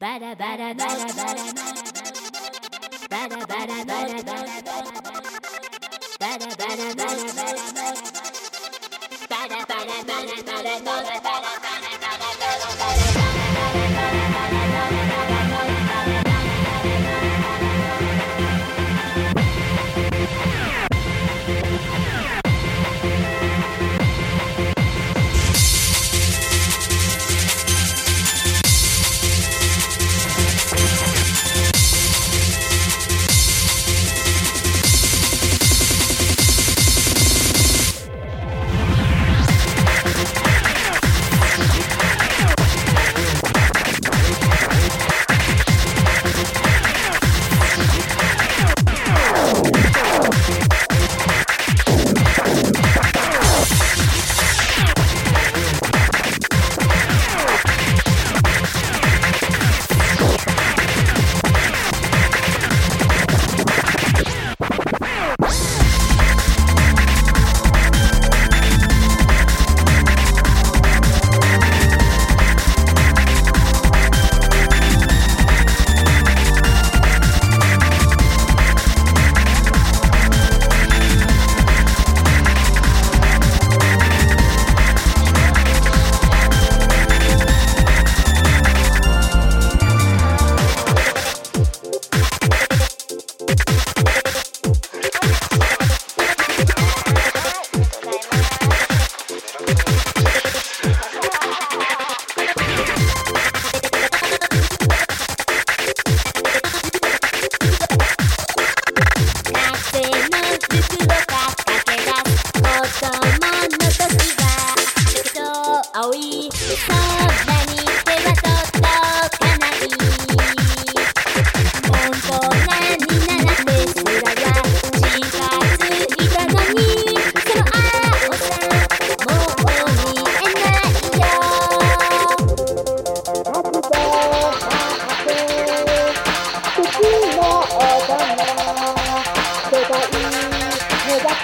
Bada bada bada bada bada bada bada bada bada bada bada bada bada bada bada bada bada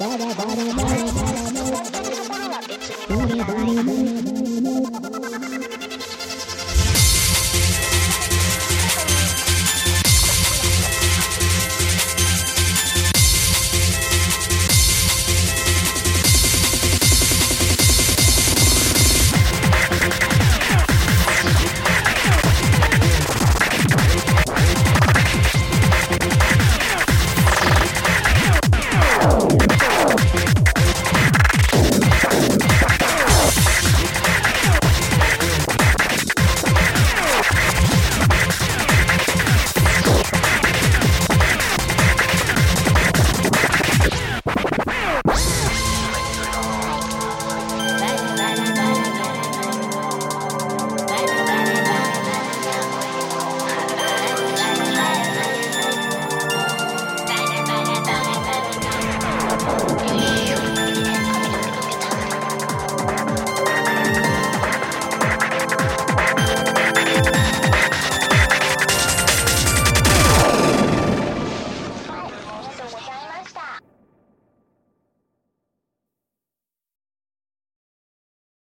Ba-da-ba-da-ba-da-ba-da.